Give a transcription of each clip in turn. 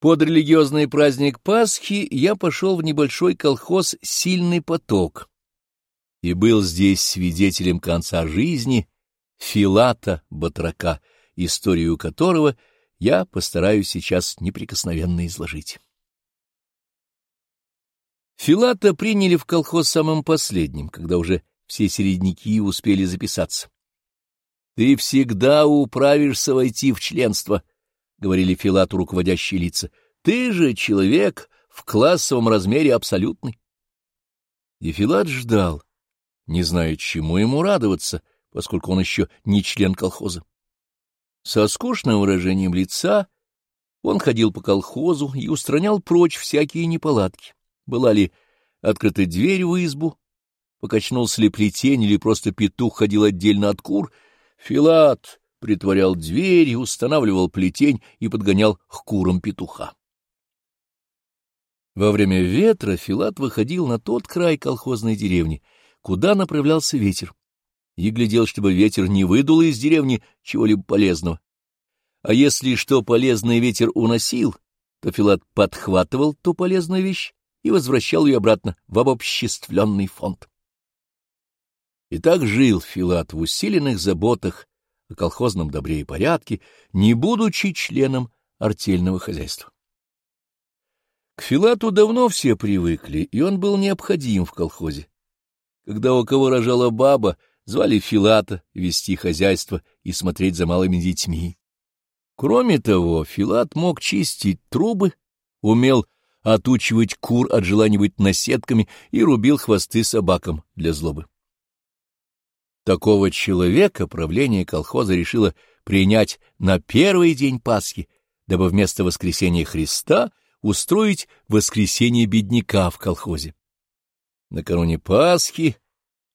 Под религиозный праздник Пасхи я пошел в небольшой колхоз «Сильный поток» и был здесь свидетелем конца жизни Филата Батрака, историю которого я постараюсь сейчас неприкосновенно изложить. Филата приняли в колхоз самым последним, когда уже все середняки успели записаться. — Ты всегда управишься войти в членство, — говорили Филату руководящие лица, — ты же человек в классовом размере абсолютный. И Филат ждал, не зная, чему ему радоваться, поскольку он еще не член колхоза. Со скучным выражением лица он ходил по колхозу и устранял прочь всякие неполадки. Была ли открыта дверь в избу, покачнулся ли плетень или просто петух ходил отдельно от кур, Филат притворял дверь, устанавливал плетень и подгонял к курам петуха. Во время ветра Филат выходил на тот край колхозной деревни, куда направлялся ветер, и глядел, чтобы ветер не выдул из деревни чего-либо полезного. А если что полезное ветер уносил, то Филат подхватывал ту полезную вещь и возвращал ее обратно в обобществленный фонд. И так жил Филат в усиленных заботах о колхозном добре и порядке, не будучи членом артельного хозяйства. К Филату давно все привыкли, и он был необходим в колхозе. Когда у кого рожала баба, звали Филата вести хозяйство и смотреть за малыми детьми. Кроме того, Филат мог чистить трубы, умел отучивать кур от желания быть наседками и рубил хвосты собакам для злобы. Такого человека правление колхоза решило принять на первый день Пасхи, дабы вместо воскресения Христа устроить воскресение бедняка в колхозе. Накануне Пасхи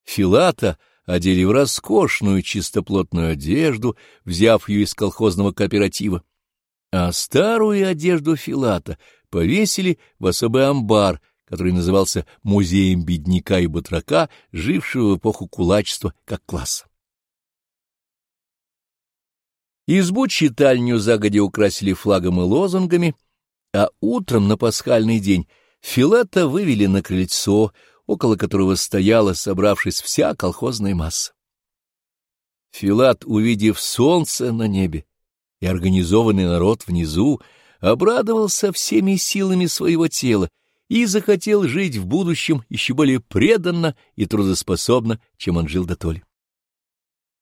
Филата одели в роскошную чистоплотную одежду, взяв ее из колхозного кооператива, а старую одежду Филата повесили в особый амбар — который назывался Музеем бедняка и батрака, жившего в эпоху кулачества как класса. Избу-читальню загодя украсили флагом и лозунгами, а утром на пасхальный день Филата вывели на крыльцо, около которого стояла, собравшись, вся колхозная масса. Филат, увидев солнце на небе и организованный народ внизу, обрадовался всеми силами своего тела и захотел жить в будущем еще более преданно и трудоспособно, чем он жил до толи.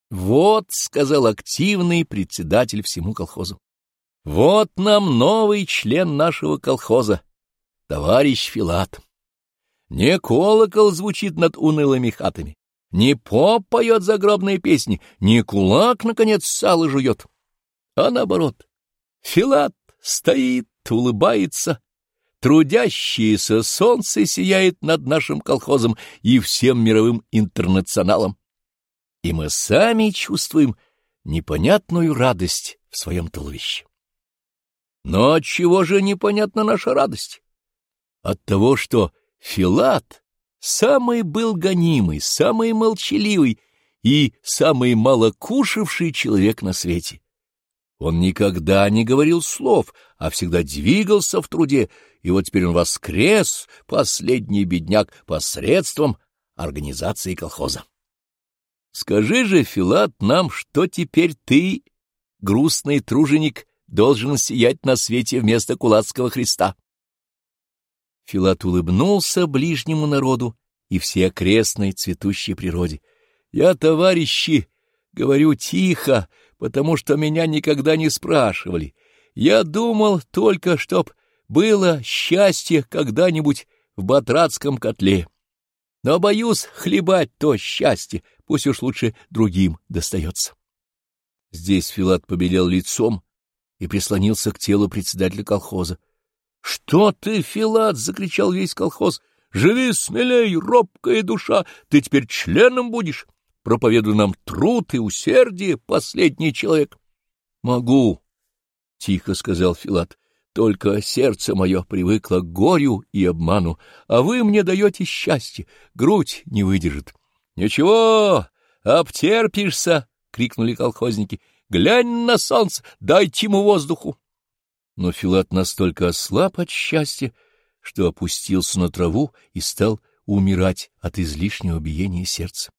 «Вот», — сказал активный председатель всему колхозу, — «вот нам новый член нашего колхоза, товарищ Филат. Не колокол звучит над унылыми хатами, не поп поет загробные песни, не кулак, наконец, сало жует, а наоборот. Филат стоит, улыбается, Трудящееся солнце сияет над нашим колхозом и всем мировым интернационалом. И мы сами чувствуем непонятную радость в своем туловище. Но от чего же непонятна наша радость? От того, что Филат самый был гонимый, самый молчаливый и самый малокушавший человек на свете. Он никогда не говорил слов, а всегда двигался в труде, и вот теперь он воскрес, последний бедняк, посредством организации колхоза. Скажи же, Филат, нам, что теперь ты, грустный труженик, должен сиять на свете вместо кулацкого Христа? Филат улыбнулся ближнему народу и всей окрестной цветущей природе. Я, товарищи, говорю тихо, потому что меня никогда не спрашивали. Я думал только, чтоб было счастье когда-нибудь в батратском котле. Но боюсь хлебать то счастье, пусть уж лучше другим достается. Здесь Филат побелел лицом и прислонился к телу председателя колхоза. — Что ты, Филат? — закричал весь колхоз. — Живи смелей, робкая душа, ты теперь членом будешь. Проповедуй нам труд и усердие, последний человек. — Могу, — тихо сказал Филат. Только сердце мое привыкло к горю и обману, а вы мне даете счастье, грудь не выдержит. — Ничего, обтерпишься! — крикнули колхозники. — Глянь на солнце, дайте ему воздуху! Но Филат настолько ослаб от счастья, что опустился на траву и стал умирать от излишнего биения сердца.